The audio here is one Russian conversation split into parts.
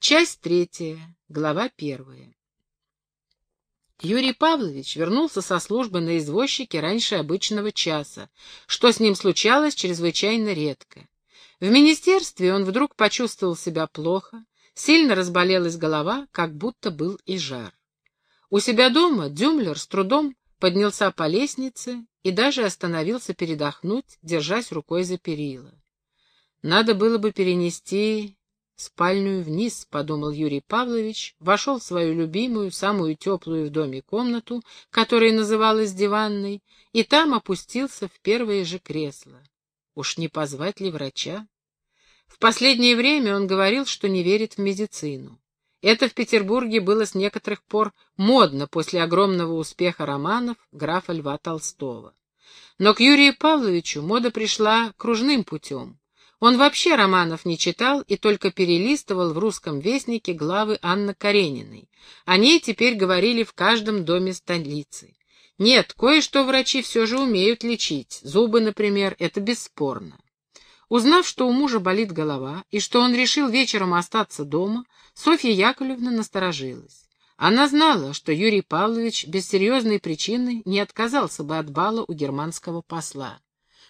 Часть третья, глава первая. Юрий Павлович вернулся со службы на извозчике раньше обычного часа, что с ним случалось чрезвычайно редко. В министерстве он вдруг почувствовал себя плохо, сильно разболелась голова, как будто был и жар. У себя дома Дюмлер с трудом поднялся по лестнице и даже остановился передохнуть, держась рукой за перила. Надо было бы перенести спальню вниз, — подумал Юрий Павлович, вошел в свою любимую, самую теплую в доме комнату, которая называлась диванной, и там опустился в первое же кресло. Уж не позвать ли врача? В последнее время он говорил, что не верит в медицину. Это в Петербурге было с некоторых пор модно после огромного успеха романов графа Льва Толстого. Но к Юрию Павловичу мода пришла кружным путем. Он вообще романов не читал и только перелистывал в русском вестнике главы Анны Карениной. О ней теперь говорили в каждом доме столицы. Нет, кое-что врачи все же умеют лечить. Зубы, например, это бесспорно. Узнав, что у мужа болит голова и что он решил вечером остаться дома, Софья Яковлевна насторожилась. Она знала, что Юрий Павлович без серьезной причины не отказался бы от бала у германского посла.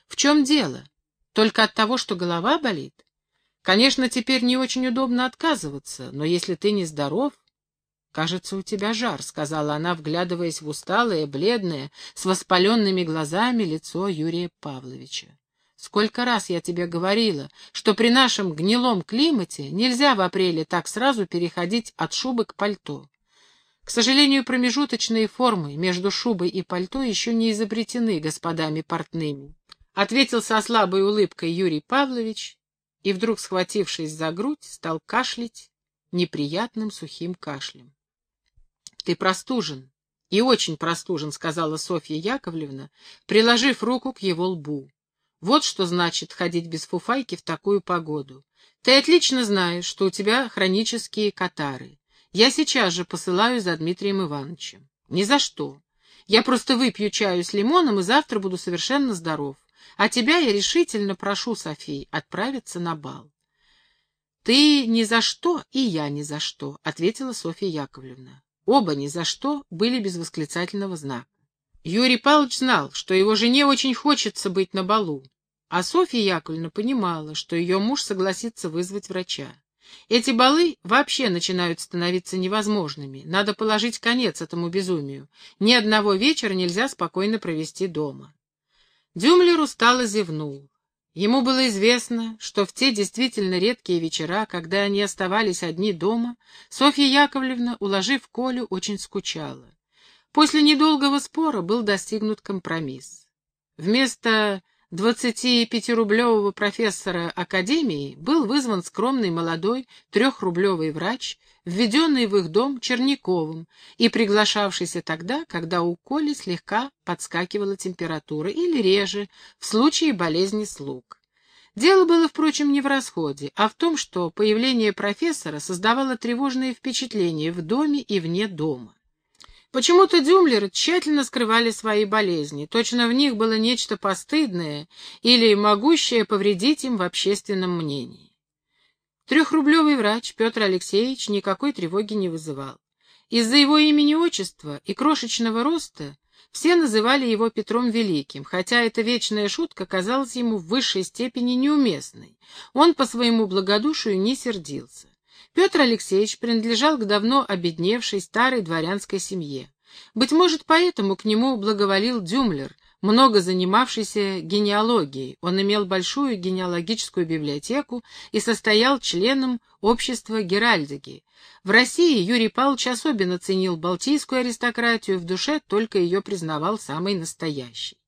В чем дело? Только от того, что голова болит? Конечно, теперь не очень удобно отказываться, но если ты не здоров... «Кажется, у тебя жар», — сказала она, вглядываясь в усталое, бледное, с воспаленными глазами лицо Юрия Павловича. «Сколько раз я тебе говорила, что при нашем гнилом климате нельзя в апреле так сразу переходить от шубы к пальто. К сожалению, промежуточные формы между шубой и пальто еще не изобретены господами портными ответил со слабой улыбкой Юрий Павлович и, вдруг схватившись за грудь, стал кашлять неприятным сухим кашлем. — Ты простужен, и очень простужен, — сказала Софья Яковлевна, приложив руку к его лбу. — Вот что значит ходить без фуфайки в такую погоду. Ты отлично знаешь, что у тебя хронические катары. Я сейчас же посылаю за Дмитрием Ивановичем. Ни за что. Я просто выпью чаю с лимоном и завтра буду совершенно здоров. А тебя я решительно прошу, Софий, отправиться на бал. — Ты ни за что, и я ни за что, — ответила Софья Яковлевна. Оба ни за что были без восклицательного знака. Юрий Павлович знал, что его жене очень хочется быть на балу, а Софья Яковлевна понимала, что ее муж согласится вызвать врача. Эти балы вообще начинают становиться невозможными. Надо положить конец этому безумию. Ни одного вечера нельзя спокойно провести дома. Дюмлер устало зевнул. Ему было известно, что в те действительно редкие вечера, когда они оставались одни дома, Софья Яковлевна, уложив Колю, очень скучала. После недолгого спора был достигнут компромисс. Вместо 25-рублевого профессора академии был вызван скромный молодой трехрублевый врач, введенный в их дом Черняковым и приглашавшийся тогда, когда у Коли слегка подскакивала температура или реже, в случае болезни слуг. Дело было, впрочем, не в расходе, а в том, что появление профессора создавало тревожное впечатление в доме и вне дома. Почему-то дюмлеры тщательно скрывали свои болезни, точно в них было нечто постыдное или могущее повредить им в общественном мнении. Трехрублевый врач Петр Алексеевич никакой тревоги не вызывал. Из-за его имени-отчества и крошечного роста все называли его Петром Великим, хотя эта вечная шутка казалась ему в высшей степени неуместной. Он по своему благодушию не сердился. Петр Алексеевич принадлежал к давно обедневшей старой дворянской семье. Быть может, поэтому к нему благоволил Дюмлер, много занимавшийся генеалогией. Он имел большую генеалогическую библиотеку и состоял членом общества Геральдики. В России Юрий Павлович особенно ценил балтийскую аристократию, в душе только ее признавал самой настоящей.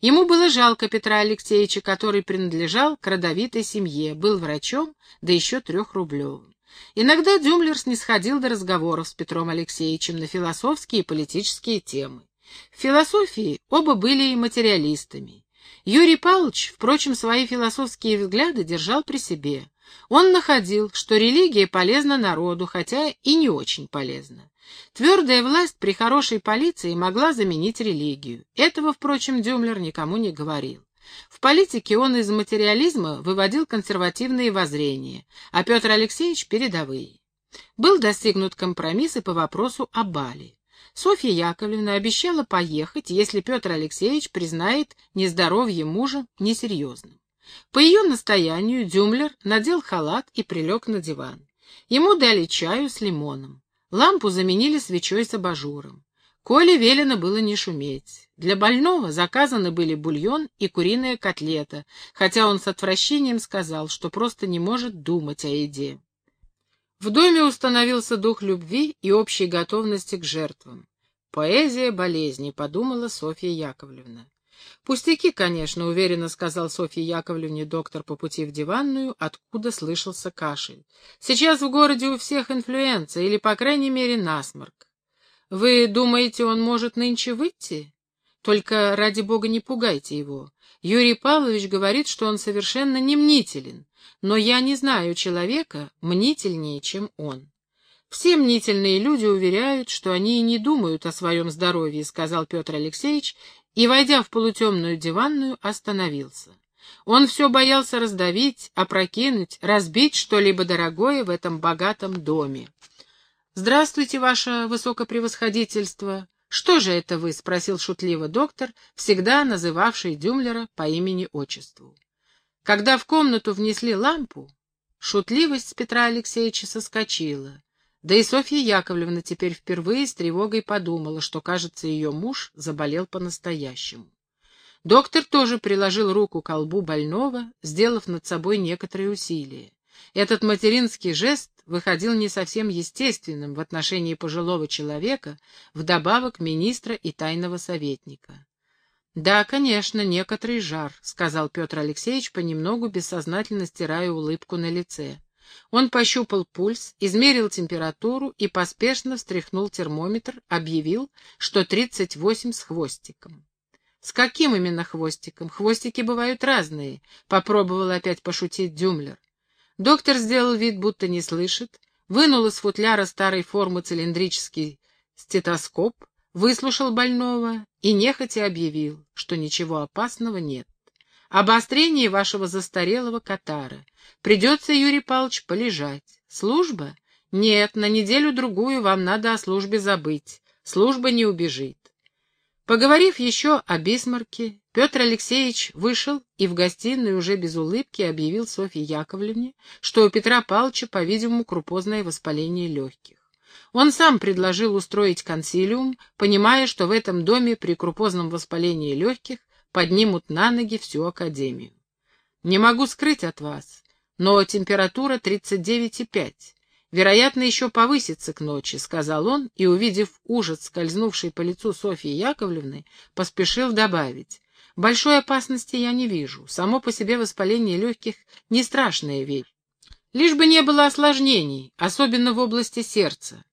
Ему было жалко Петра Алексеевича, который принадлежал к родовитой семье, был врачом, да еще трехрублевым. Иногда Дюмлер снисходил до разговоров с Петром Алексеевичем на философские и политические темы. В философии оба были материалистами. Юрий Павлович, впрочем, свои философские взгляды держал при себе. Он находил, что религия полезна народу, хотя и не очень полезна. Твердая власть при хорошей полиции могла заменить религию. Этого, впрочем, Дюмлер никому не говорил. В политике он из материализма выводил консервативные воззрения, а Петр Алексеевич — передовые. Был достигнут компромисс и по вопросу о Бали. Софья Яковлевна обещала поехать, если Петр Алексеевич признает нездоровье мужа несерьезным. По ее настоянию Дюмлер надел халат и прилег на диван. Ему дали чаю с лимоном. Лампу заменили свечой с абажуром. Коле велено было не шуметь. Для больного заказаны были бульон и куриная котлета, хотя он с отвращением сказал, что просто не может думать о еде. В доме установился дух любви и общей готовности к жертвам. «Поэзия болезни», — подумала Софья Яковлевна. «Пустяки, конечно», — уверенно сказал Софье Яковлевне доктор по пути в диванную, откуда слышался кашель. «Сейчас в городе у всех инфлюенция, или, по крайней мере, насморк. Вы думаете, он может нынче выйти? Только, ради бога, не пугайте его. Юрий Павлович говорит, что он совершенно не мнителен но я не знаю человека мнительнее, чем он. Все мнительные люди уверяют, что они и не думают о своем здоровье, сказал Петр Алексеевич, и, войдя в полутемную диванную, остановился. Он все боялся раздавить, опрокинуть, разбить что-либо дорогое в этом богатом доме. «Здравствуйте, ваше высокопревосходительство!» «Что же это вы?» — спросил шутливо доктор, всегда называвший Дюмлера по имени-отчеству. Когда в комнату внесли лампу, шутливость Петра Алексеевича соскочила. Да и Софья Яковлевна теперь впервые с тревогой подумала, что, кажется, ее муж заболел по-настоящему. Доктор тоже приложил руку к колбу больного, сделав над собой некоторые усилия. Этот материнский жест выходил не совсем естественным в отношении пожилого человека, вдобавок министра и тайного советника. «Да, конечно, некоторый жар», — сказал Петр Алексеевич, понемногу бессознательно стирая улыбку на лице. Он пощупал пульс, измерил температуру и поспешно встряхнул термометр, объявил, что 38 с хвостиком. «С каким именно хвостиком? Хвостики бывают разные», — попробовал опять пошутить Дюмлер. Доктор сделал вид, будто не слышит, вынул из футляра старой формы цилиндрический стетоскоп, выслушал больного и нехотя объявил, что ничего опасного нет. Обострение вашего застарелого катара. Придется, Юрий Павлович, полежать. Служба? Нет, на неделю-другую вам надо о службе забыть. Служба не убежит. Поговорив еще о Бисмарке, Петр Алексеевич вышел и в гостиной уже без улыбки объявил Софье Яковлевне, что у Петра Павловича, по-видимому, крупозное воспаление легких. Он сам предложил устроить консилиум, понимая, что в этом доме при крупозном воспалении легких поднимут на ноги всю академию. «Не могу скрыть от вас, но температура 39,5. Вероятно, еще повысится к ночи», — сказал он, и, увидев ужас, скользнувший по лицу Софьи Яковлевны, поспешил добавить. «Большой опасности я не вижу. Само по себе воспаление легких — не страшная вещь. Лишь бы не было осложнений, особенно в области сердца.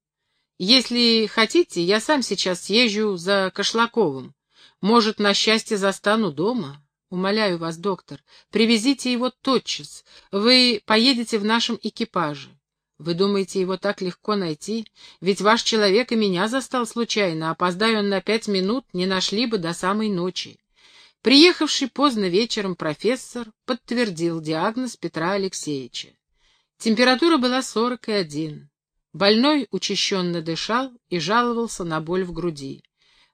Если хотите, я сам сейчас съезжу за Кошлаковым. Может, на счастье застану дома. Умоляю вас, доктор, привезите его тотчас. Вы поедете в нашем экипаже. Вы думаете, его так легко найти? Ведь ваш человек и меня застал случайно. Опоздая он на пять минут, не нашли бы до самой ночи. Приехавший поздно вечером профессор подтвердил диагноз Петра Алексеевича. Температура была сорок и один. Больной учащенно дышал и жаловался на боль в груди.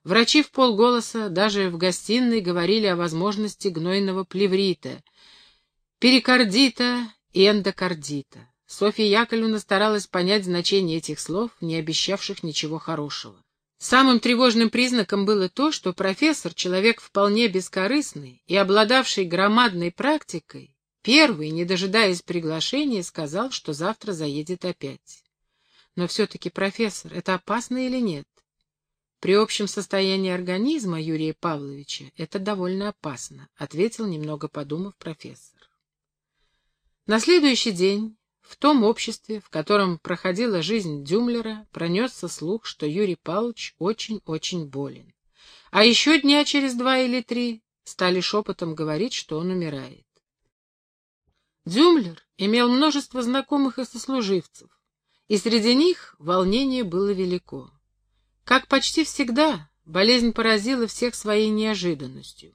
Врачи в полголоса даже в гостиной говорили о возможности гнойного плеврита, перикардита и эндокардита. Софья Яковлевна старалась понять значение этих слов, не обещавших ничего хорошего. Самым тревожным признаком было то, что профессор, человек вполне бескорыстный и обладавший громадной практикой, первый, не дожидаясь приглашения, сказал, что завтра заедет опять. Но все-таки, профессор, это опасно или нет? При общем состоянии организма Юрия Павловича это довольно опасно, ответил, немного подумав, профессор. На следующий день в том обществе, в котором проходила жизнь Дюмлера, пронесся слух, что Юрий Павлович очень-очень болен. А еще дня через два или три стали шепотом говорить, что он умирает. Дюмлер имел множество знакомых и сослуживцев, и среди них волнение было велико. Как почти всегда, болезнь поразила всех своей неожиданностью.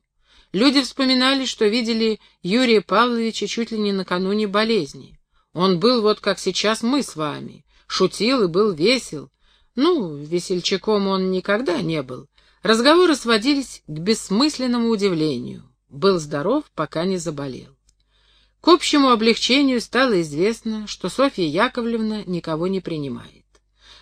Люди вспоминали, что видели Юрия Павловича чуть ли не накануне болезни. Он был вот как сейчас мы с вами, шутил и был весел. Ну, весельчаком он никогда не был. Разговоры сводились к бессмысленному удивлению. Был здоров, пока не заболел. К общему облегчению стало известно, что Софья Яковлевна никого не принимает.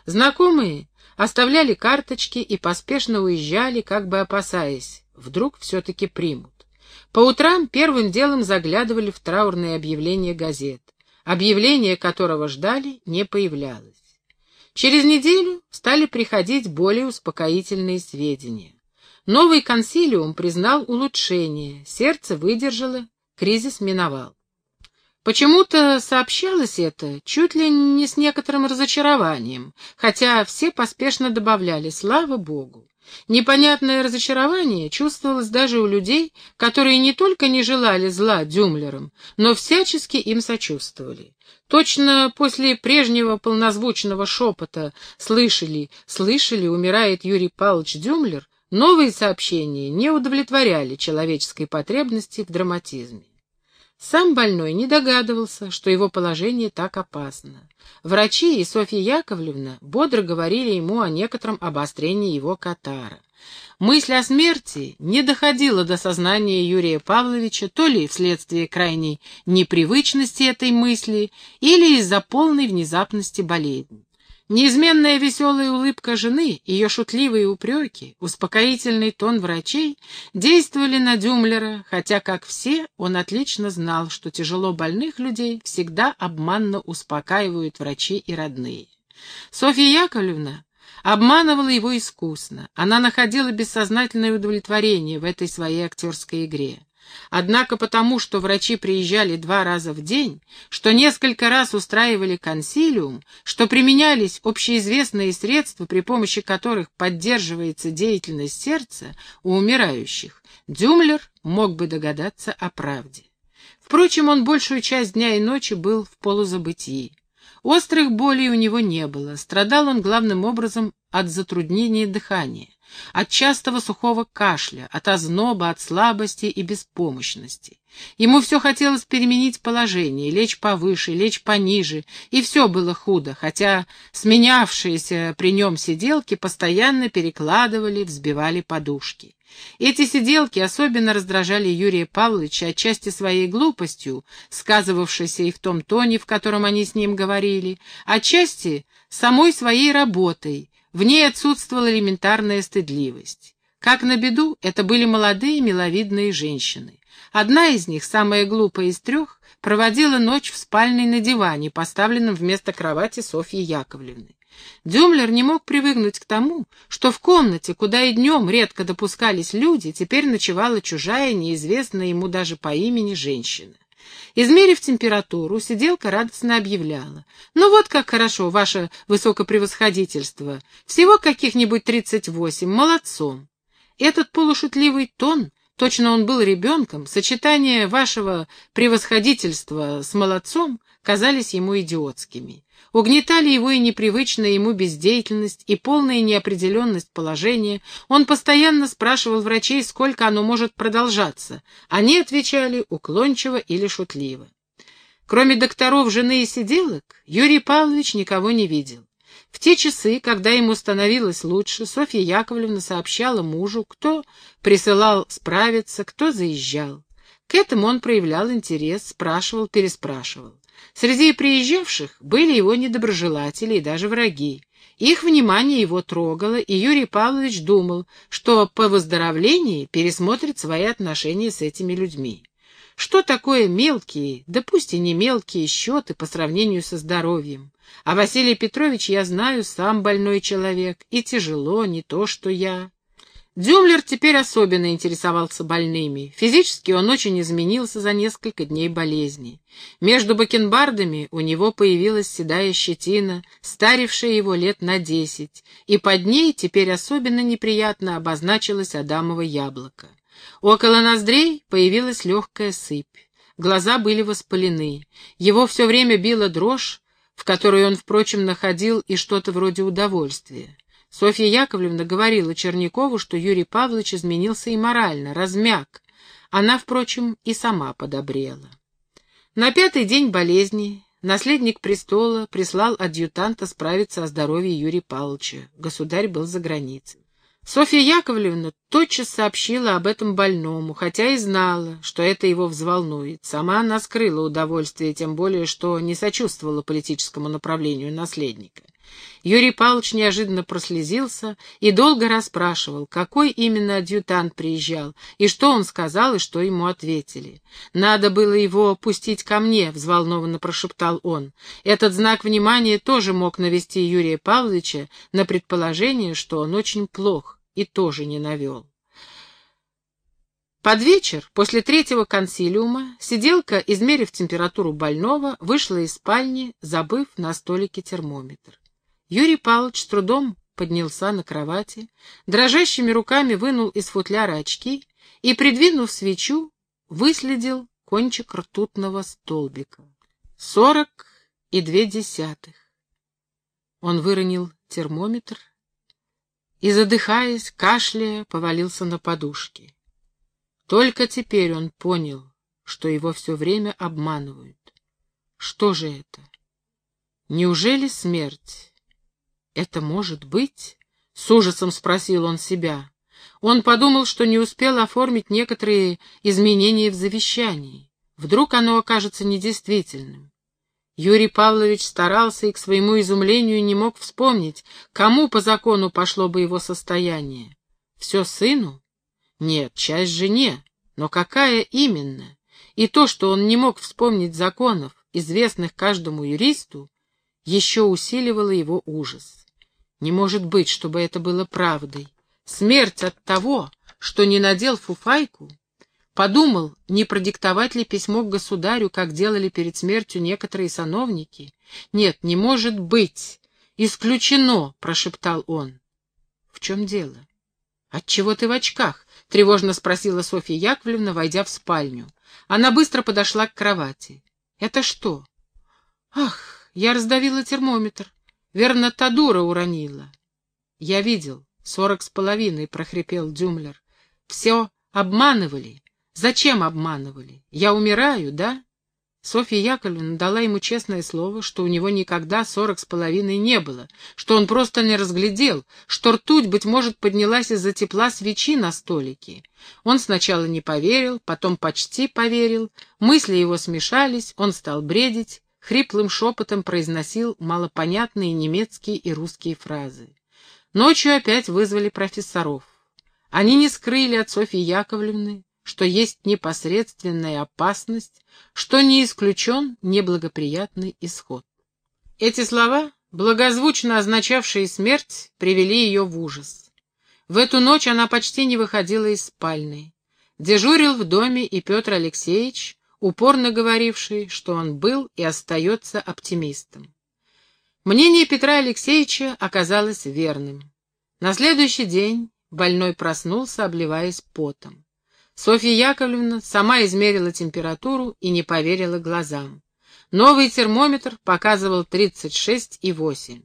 Знакомые оставляли карточки и поспешно уезжали, как бы опасаясь, вдруг все-таки примут. По утрам первым делом заглядывали в траурные объявления газет. Объявление которого ждали, не появлялось. Через неделю стали приходить более успокоительные сведения. Новый консилиум признал улучшение, сердце выдержало, кризис миновал. Почему-то сообщалось это чуть ли не с некоторым разочарованием, хотя все поспешно добавляли «Слава Богу». Непонятное разочарование чувствовалось даже у людей, которые не только не желали зла Дюмлерам, но всячески им сочувствовали. Точно после прежнего полнозвучного шепота «слышали, слышали, умирает Юрий Павлович Дюмлер», новые сообщения не удовлетворяли человеческой потребности в драматизме. Сам больной не догадывался, что его положение так опасно. Врачи и Софья Яковлевна бодро говорили ему о некотором обострении его катара. Мысль о смерти не доходила до сознания Юрия Павловича то ли вследствие крайней непривычности этой мысли, или из-за полной внезапности болезни. Неизменная веселая улыбка жены, ее шутливые упреки, успокоительный тон врачей действовали на Дюмлера, хотя, как все, он отлично знал, что тяжело больных людей всегда обманно успокаивают врачи и родные. Софья Яковлевна обманывала его искусно, она находила бессознательное удовлетворение в этой своей актерской игре. Однако потому, что врачи приезжали два раза в день, что несколько раз устраивали консилиум, что применялись общеизвестные средства, при помощи которых поддерживается деятельность сердца у умирающих, Дюмлер мог бы догадаться о правде. Впрочем, он большую часть дня и ночи был в полузабытии. Острых болей у него не было, страдал он главным образом от затруднения дыхания от частого сухого кашля, от озноба, от слабости и беспомощности. Ему все хотелось переменить положение, лечь повыше, лечь пониже, и все было худо, хотя сменявшиеся при нем сиделки постоянно перекладывали, взбивали подушки. Эти сиделки особенно раздражали Юрия Павловича отчасти своей глупостью, сказывавшейся и в том тоне, в котором они с ним говорили, отчасти самой своей работой, в ней отсутствовала элементарная стыдливость. Как на беду, это были молодые миловидные женщины. Одна из них, самая глупая из трех, проводила ночь в спальной на диване, поставленном вместо кровати Софьи Яковлевны. Дюмлер не мог привыкнуть к тому, что в комнате, куда и днем редко допускались люди, теперь ночевала чужая, неизвестная ему даже по имени женщина. Измерив температуру, сиделка радостно объявляла. «Ну вот как хорошо, ваше высокопревосходительство. Всего каких-нибудь тридцать восемь. Молодцом». Этот полушутливый тон, точно он был ребенком, сочетание вашего превосходительства с молодцом казались ему идиотскими. Угнетали его и непривычная ему бездеятельность, и полная неопределенность положения. Он постоянно спрашивал врачей, сколько оно может продолжаться. Они отвечали уклончиво или шутливо. Кроме докторов, жены и сиделок, Юрий Павлович никого не видел. В те часы, когда ему становилось лучше, Софья Яковлевна сообщала мужу, кто присылал справиться, кто заезжал. К этому он проявлял интерес, спрашивал, переспрашивал. Среди приезжавших были его недоброжелатели и даже враги. Их внимание его трогало, и Юрий Павлович думал, что по выздоровлении пересмотрит свои отношения с этими людьми. Что такое мелкие, да пусть и не мелкие счеты по сравнению со здоровьем? А Василий Петрович, я знаю, сам больной человек, и тяжело, не то что я. Дюмлер теперь особенно интересовался больными. Физически он очень изменился за несколько дней болезни. Между бакенбардами у него появилась седая щетина, старившая его лет на десять, и под ней теперь особенно неприятно обозначилось Адамово яблоко. Около ноздрей появилась легкая сыпь. Глаза были воспалены. Его все время била дрожь, в которой он, впрочем, находил и что-то вроде удовольствия. Софья Яковлевна говорила Чернякову, что Юрий Павлович изменился и морально, размяк. Она, впрочем, и сама подобрела. На пятый день болезни наследник престола прислал адъютанта справиться о здоровье Юрия Павловича. Государь был за границей. Софья Яковлевна тотчас сообщила об этом больному, хотя и знала, что это его взволнует. Сама она скрыла удовольствие, тем более, что не сочувствовала политическому направлению наследника. Юрий Павлович неожиданно прослезился и долго расспрашивал, какой именно адъютант приезжал, и что он сказал, и что ему ответили. «Надо было его пустить ко мне», — взволнованно прошептал он. Этот знак внимания тоже мог навести Юрия Павловича на предположение, что он очень плох и тоже не навел. Под вечер, после третьего консилиума, сиделка, измерив температуру больного, вышла из спальни, забыв на столике термометр. Юрий Павлович с трудом поднялся на кровати, дрожащими руками вынул из футляра очки и, придвинув свечу, выследил кончик ртутного столбика. Сорок и две десятых. Он выронил термометр и, задыхаясь, кашляя, повалился на подушки. Только теперь он понял, что его все время обманывают. Что же это? Неужели смерть? Это может быть? С ужасом спросил он себя. Он подумал, что не успел оформить некоторые изменения в завещании. Вдруг оно окажется недействительным. Юрий Павлович старался и к своему изумлению не мог вспомнить, кому по закону пошло бы его состояние. Все сыну? Нет, часть жене. Но какая именно? И то, что он не мог вспомнить законов, известных каждому юристу, еще усиливало его ужас. Не может быть, чтобы это было правдой. Смерть от того, что не надел фуфайку, Подумал, не продиктовать ли письмо к государю, как делали перед смертью некоторые сановники. «Нет, не может быть! Исключено!» — прошептал он. «В чем дело?» «Отчего ты в очках?» — тревожно спросила Софья Яковлевна, войдя в спальню. Она быстро подошла к кровати. «Это что?» «Ах, я раздавила термометр. Верно, та дура уронила». «Я видел. Сорок с половиной», — прохрипел Дюмлер. «Все обманывали. Зачем обманывали? Я умираю, да? Софья Яковлевна дала ему честное слово, что у него никогда сорок с половиной не было, что он просто не разглядел, что ртуть, быть может, поднялась из-за тепла свечи на столике. Он сначала не поверил, потом почти поверил, мысли его смешались, он стал бредить, хриплым шепотом произносил малопонятные немецкие и русские фразы. Ночью опять вызвали профессоров. Они не скрыли от Софьи Яковлевны, что есть непосредственная опасность, что не исключен неблагоприятный исход. Эти слова, благозвучно означавшие смерть, привели ее в ужас. В эту ночь она почти не выходила из спальни. Дежурил в доме и Петр Алексеевич, упорно говоривший, что он был и остается оптимистом. Мнение Петра Алексеевича оказалось верным. На следующий день больной проснулся, обливаясь потом. Софья Яковлевна сама измерила температуру и не поверила глазам. Новый термометр показывал 36,8.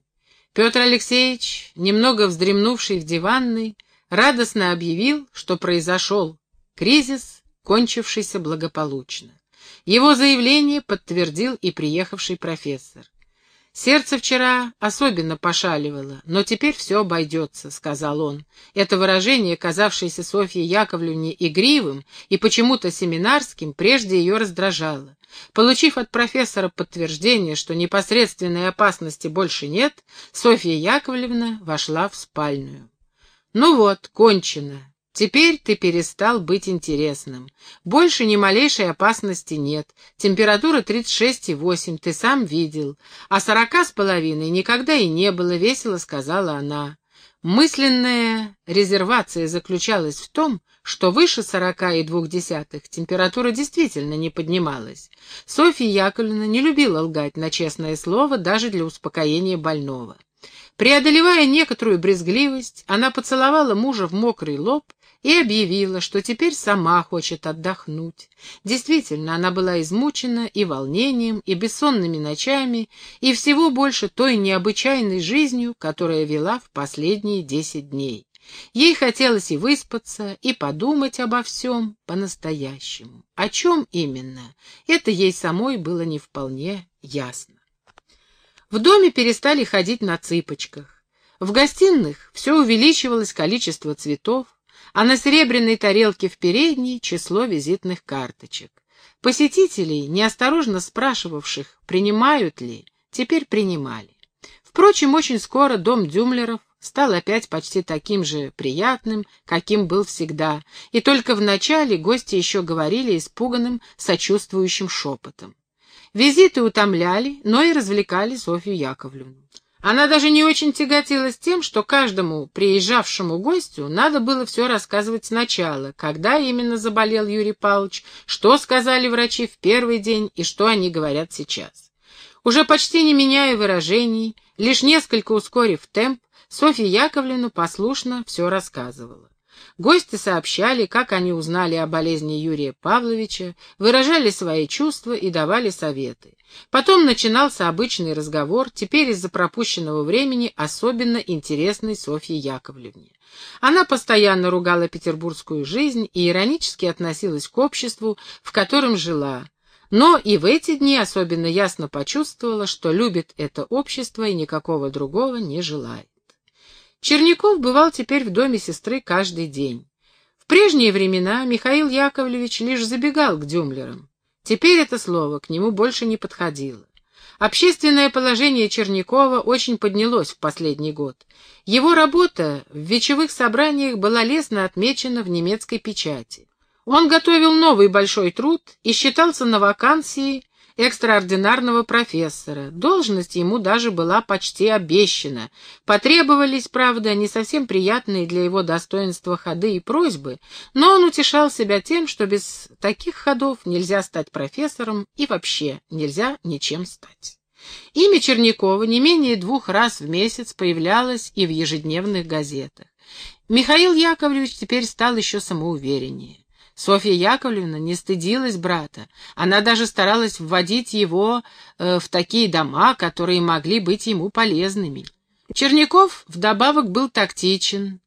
Петр Алексеевич, немного вздремнувший в диванной, радостно объявил, что произошел кризис, кончившийся благополучно. Его заявление подтвердил и приехавший профессор. «Сердце вчера особенно пошаливало, но теперь все обойдется», — сказал он. Это выражение, казавшееся Софье Яковлевне игривым и почему-то семинарским, прежде ее раздражало. Получив от профессора подтверждение, что непосредственной опасности больше нет, Софья Яковлевна вошла в спальную. «Ну вот, кончено. Теперь ты перестал быть интересным. Больше ни малейшей опасности нет. Температура 36,8, ты сам видел. А сорока с половиной никогда и не было, весело сказала она. Мысленная резервация заключалась в том, что выше сорока и двух десятых температура действительно не поднималась. Софья Яковлевна не любила лгать на честное слово даже для успокоения больного. Преодолевая некоторую брезгливость, она поцеловала мужа в мокрый лоб и объявила, что теперь сама хочет отдохнуть. Действительно, она была измучена и волнением, и бессонными ночами, и всего больше той необычайной жизнью, которая вела в последние десять дней. Ей хотелось и выспаться, и подумать обо всем по-настоящему. О чем именно, это ей самой было не вполне ясно. В доме перестали ходить на цыпочках. В гостиных все увеличивалось количество цветов, а на серебряной тарелке в передней число визитных карточек. Посетителей, неосторожно спрашивавших, принимают ли, теперь принимали. Впрочем, очень скоро дом Дюмлеров стал опять почти таким же приятным, каким был всегда, и только вначале гости еще говорили испуганным, сочувствующим шепотом. Визиты утомляли, но и развлекали Софью Яковлевну. Она даже не очень тяготилась тем, что каждому приезжавшему гостю надо было все рассказывать сначала, когда именно заболел Юрий Павлович, что сказали врачи в первый день и что они говорят сейчас. Уже почти не меняя выражений, лишь несколько ускорив темп, Софья Яковлевна послушно все рассказывала. Гости сообщали, как они узнали о болезни Юрия Павловича, выражали свои чувства и давали советы. Потом начинался обычный разговор, теперь из-за пропущенного времени особенно интересный Софье Яковлевне. Она постоянно ругала петербургскую жизнь и иронически относилась к обществу, в котором жила, но и в эти дни особенно ясно почувствовала, что любит это общество и никакого другого не желает. Черняков бывал теперь в доме сестры каждый день. В прежние времена Михаил Яковлевич лишь забегал к Дюмлерам. Теперь это слово к нему больше не подходило. Общественное положение Чернякова очень поднялось в последний год. Его работа в вечевых собраниях была лестно отмечена в немецкой печати. Он готовил новый большой труд и считался на вакансии экстраординарного профессора. Должность ему даже была почти обещана. Потребовались, правда, не совсем приятные для его достоинства ходы и просьбы, но он утешал себя тем, что без таких ходов нельзя стать профессором и вообще нельзя ничем стать. Имя Чернякова не менее двух раз в месяц появлялось и в ежедневных газетах. Михаил Яковлевич теперь стал еще самоувереннее. Софья Яковлевна не стыдилась брата. Она даже старалась вводить его э, в такие дома, которые могли быть ему полезными. Черняков вдобавок был тактичен,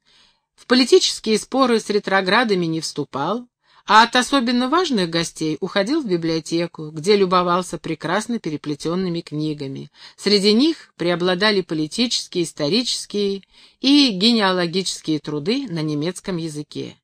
в политические споры с ретроградами не вступал, а от особенно важных гостей уходил в библиотеку, где любовался прекрасно переплетенными книгами. Среди них преобладали политические, исторические и генеалогические труды на немецком языке.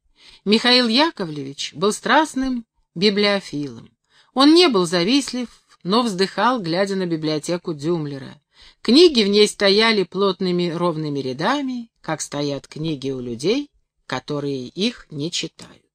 Михаил Яковлевич был страстным библиофилом. Он не был завистлив, но вздыхал, глядя на библиотеку Дюмлера. Книги в ней стояли плотными ровными рядами, как стоят книги у людей, которые их не читают.